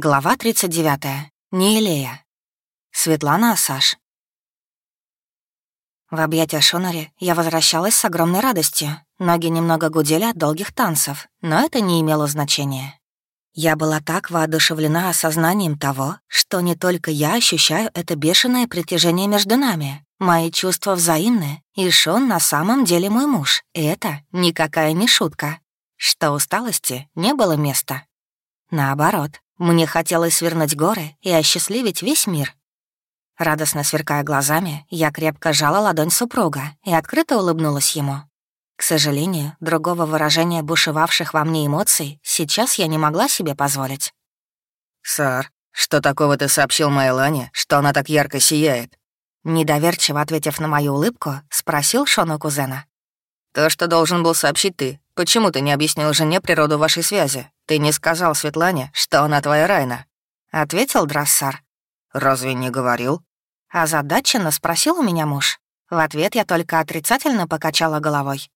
Глава 39. Неелея. Светлана Асаш. В объятия Шонари я возвращалась с огромной радостью. Ноги немного гудели от долгих танцев, но это не имело значения. Я была так воодушевлена осознанием того, что не только я ощущаю это бешеное притяжение между нами. Мои чувства взаимны, и Шон на самом деле мой муж, и это никакая не шутка. Что усталости не было места. Наоборот, мне хотелось свернуть горы и осчастливить весь мир. Радостно сверкая глазами, я крепко жала ладонь супруга и открыто улыбнулась ему. К сожалению, другого выражения бушевавших во мне эмоций сейчас я не могла себе позволить. «Сар, что такого ты сообщил моей Лане, что она так ярко сияет?» Недоверчиво ответив на мою улыбку, спросил Шон у кузена. «То, что должен был сообщить ты. Почему ты не объяснил жене природу вашей связи? Ты не сказал Светлане, что она твоя Райна?» — ответил Драссар. «Разве не говорил?» Озадаченно спросил у меня муж. В ответ я только отрицательно покачала головой.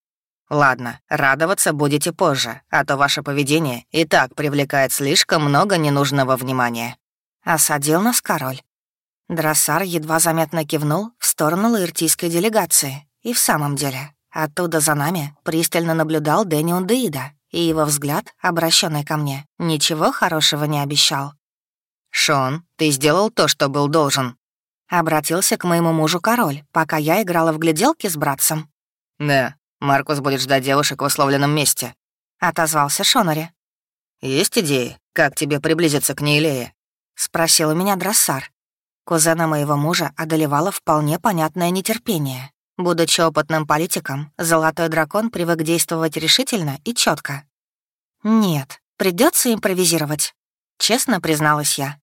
«Ладно, радоваться будете позже, а то ваше поведение и так привлекает слишком много ненужного внимания». Осадил нас король. Драссар едва заметно кивнул в сторону лаиртийской делегации. И в самом деле, Оттуда за нами пристально наблюдал Дэнион Деида, и его взгляд, обращенный ко мне, ничего хорошего не обещал. «Шон, ты сделал то, что был должен», — обратился к моему мужу король, пока я играла в гляделки с братцем. «Да, Маркус будет ждать девушек в условленном месте», — отозвался Шонари. «Есть идеи, как тебе приблизиться к Нейлее?» — спросил у меня Драссар. Кузена моего мужа одолевало вполне понятное нетерпение. Будучи опытным политиком, Золотой Дракон привык действовать решительно и четко. «Нет, придется импровизировать», — честно призналась я.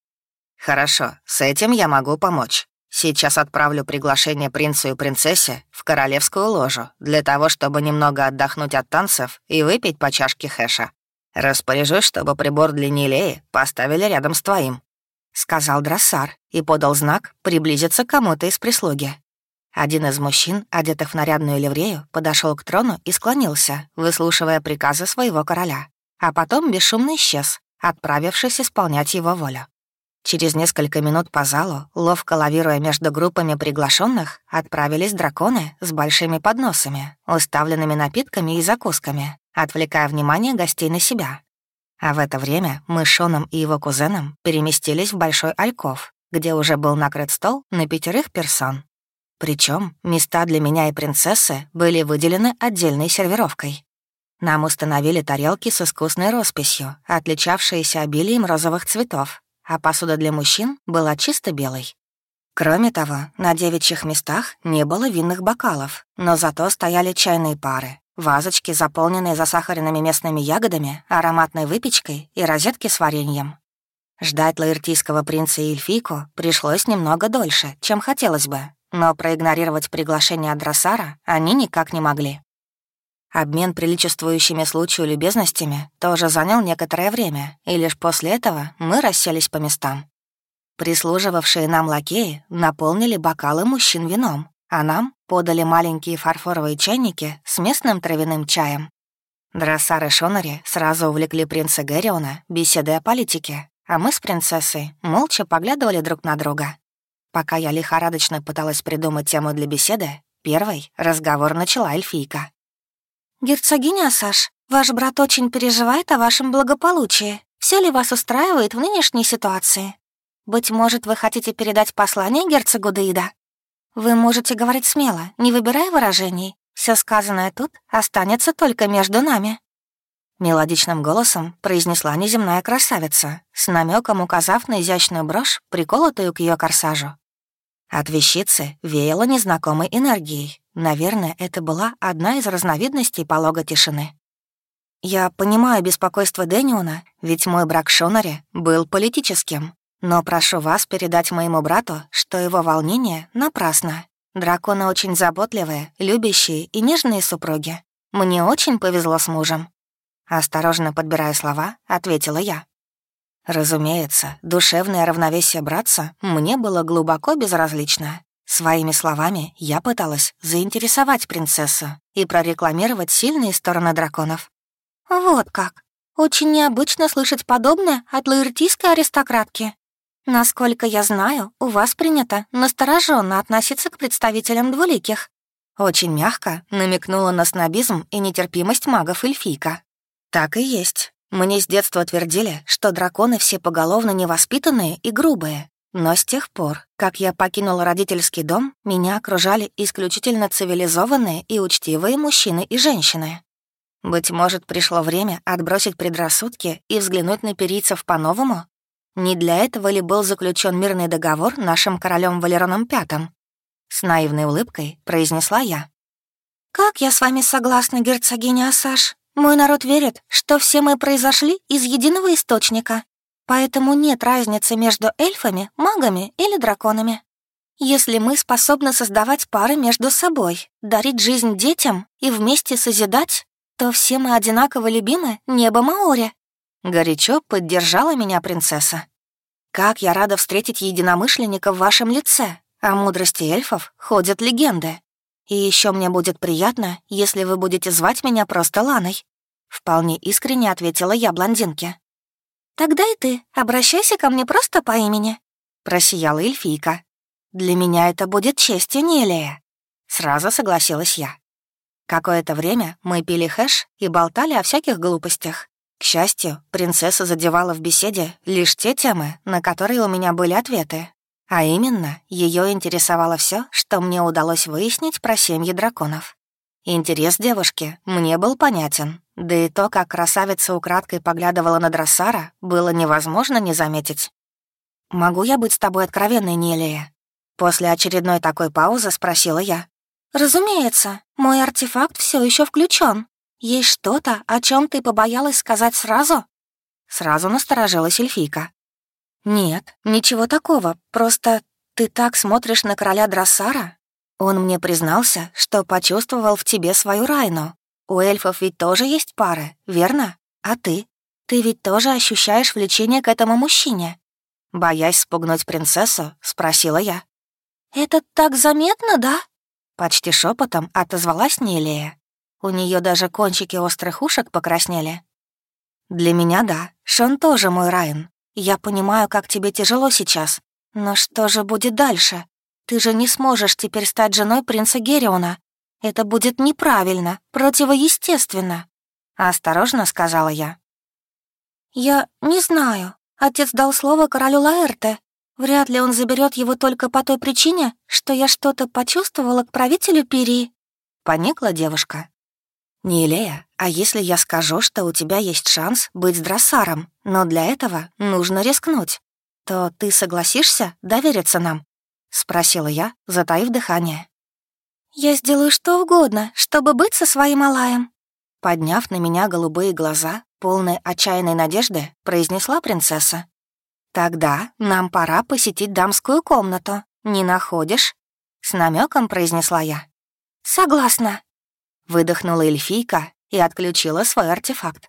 «Хорошо, с этим я могу помочь. Сейчас отправлю приглашение принцу и принцессе в королевскую ложу для того, чтобы немного отдохнуть от танцев и выпить по чашке хэша. Распоряжусь, чтобы прибор для Нилеи поставили рядом с твоим», — сказал Драссар и подал знак приблизиться к кому-то из прислуги. Один из мужчин, одетых в нарядную ливрею, подошел к трону и склонился, выслушивая приказы своего короля, а потом бесшумно исчез, отправившись исполнять его волю. Через несколько минут по залу, ловко лавируя между группами приглашенных, отправились драконы с большими подносами, уставленными напитками и закусками, отвлекая внимание гостей на себя. А в это время мы с Шоном и его кузеном переместились в большой альков, где уже был накрыт стол на пятерых персон. Причем места для меня и принцессы были выделены отдельной сервировкой. Нам установили тарелки с искусной росписью, отличавшиеся обилием розовых цветов, а посуда для мужчин была чисто белой. Кроме того, на девичьих местах не было винных бокалов, но зато стояли чайные пары, вазочки, заполненные засахаренными местными ягодами, ароматной выпечкой и розетки с вареньем. Ждать лаиртийского принца и эльфийку пришлось немного дольше, чем хотелось бы, но проигнорировать приглашение Адрасара они никак не могли. Обмен приличествующими случаю любезностями тоже занял некоторое время, и лишь после этого мы расселись по местам. Прислуживавшие нам лакеи наполнили бокалы мужчин вином, а нам подали маленькие фарфоровые чайники с местным травяным чаем. Драссар и Шонари сразу увлекли принца Гэриона беседой о политике, а мы с принцессой молча поглядывали друг на друга. Пока я лихорадочно пыталась придумать тему для беседы, первый разговор начала эльфийка. «Герцогиня Асаш, ваш брат очень переживает о вашем благополучии. Все ли вас устраивает в нынешней ситуации? Быть может, вы хотите передать послание герцогу Деида? Вы можете говорить смело, не выбирая выражений. Все сказанное тут останется только между нами». Мелодичным голосом произнесла неземная красавица, с намеком указав на изящную брошь, приколотую к ее корсажу. От вещицы веяло незнакомой энергией. Наверное, это была одна из разновидностей полога тишины. Я понимаю беспокойство Дэниона, ведь мой брак Шонари был политическим. Но прошу вас передать моему брату, что его волнение напрасно. Драконы очень заботливые, любящие и нежные супруги. Мне очень повезло с мужем. Осторожно подбирая слова, ответила я. Разумеется, душевное равновесие братца мне было глубоко безразлично. Своими словами я пыталась заинтересовать принцессу и прорекламировать сильные стороны драконов. «Вот как! Очень необычно слышать подобное от лаэртийской аристократки. Насколько я знаю, у вас принято настороженно относиться к представителям двуликих. Очень мягко намекнула на снобизм и нетерпимость магов эльфийка. Так и есть. Мне с детства твердили, что драконы все поголовно невоспитанные и грубые. Но с тех пор, как я покинула родительский дом, меня окружали исключительно цивилизованные и учтивые мужчины и женщины. Быть может, пришло время отбросить предрассудки и взглянуть на перийцев по-новому? Не для этого ли был заключен мирный договор нашим королем Валероном Пятым? С наивной улыбкой произнесла я. «Как я с вами согласна, герцогиня Асаш. Мой народ верит, что все мы произошли из единого источника, поэтому нет разницы между эльфами, магами или драконами. Если мы способны создавать пары между собой, дарить жизнь детям и вместе созидать, то все мы одинаково любимы небо Маори». Горячо поддержала меня принцесса. «Как я рада встретить единомышленника в вашем лице. О мудрости эльфов ходят легенды. И еще мне будет приятно, если вы будете звать меня просто Ланой». Вполне искренне ответила я блондинке. «Тогда и ты обращайся ко мне просто по имени», — просияла эльфийка. «Для меня это будет честью, Нелия», — сразу согласилась я. Какое-то время мы пили хэш и болтали о всяких глупостях. К счастью, принцесса задевала в беседе лишь те темы, на которые у меня были ответы. А именно, ее интересовало все, что мне удалось выяснить про семьи драконов. Интерес девушки мне был понятен, да и то, как красавица украдкой поглядывала на Дроссара, было невозможно не заметить. «Могу я быть с тобой откровенной, Нелия?» После очередной такой паузы спросила я. «Разумеется, мой артефакт все еще включен. Есть что-то, о чем ты побоялась сказать сразу?» Сразу насторожилась эльфийка. «Нет, ничего такого, просто ты так смотришь на короля Дроссара. Он мне признался, что почувствовал в тебе свою Райну. У эльфов ведь тоже есть пары, верно? А ты? Ты ведь тоже ощущаешь влечение к этому мужчине?» Боясь спугнуть принцессу, спросила я. «Это так заметно, да?» Почти шепотом отозвалась Нелия. У нее даже кончики острых ушек покраснели. «Для меня да, Шон тоже мой Райан. Я понимаю, как тебе тяжело сейчас. Но что же будет дальше? Ты же не сможешь теперь стать женой принца Гериона. Это будет неправильно, противоестественно», — осторожно сказала я. «Я не знаю. Отец дал слово королю Лаэрте, Вряд ли он заберет его только по той причине, что я что-то почувствовала к правителю Пирии. Поникла девушка. «Не а если я скажу, что у тебя есть шанс быть с но для этого нужно рискнуть, то ты согласишься довериться нам?» — спросила я, затаив дыхание. «Я сделаю что угодно, чтобы быть со своим Алаем», подняв на меня голубые глаза, полные отчаянной надежды, произнесла принцесса. «Тогда нам пора посетить дамскую комнату. Не находишь?» С намеком произнесла я. «Согласна», — выдохнула эльфийка и отключила свой артефакт.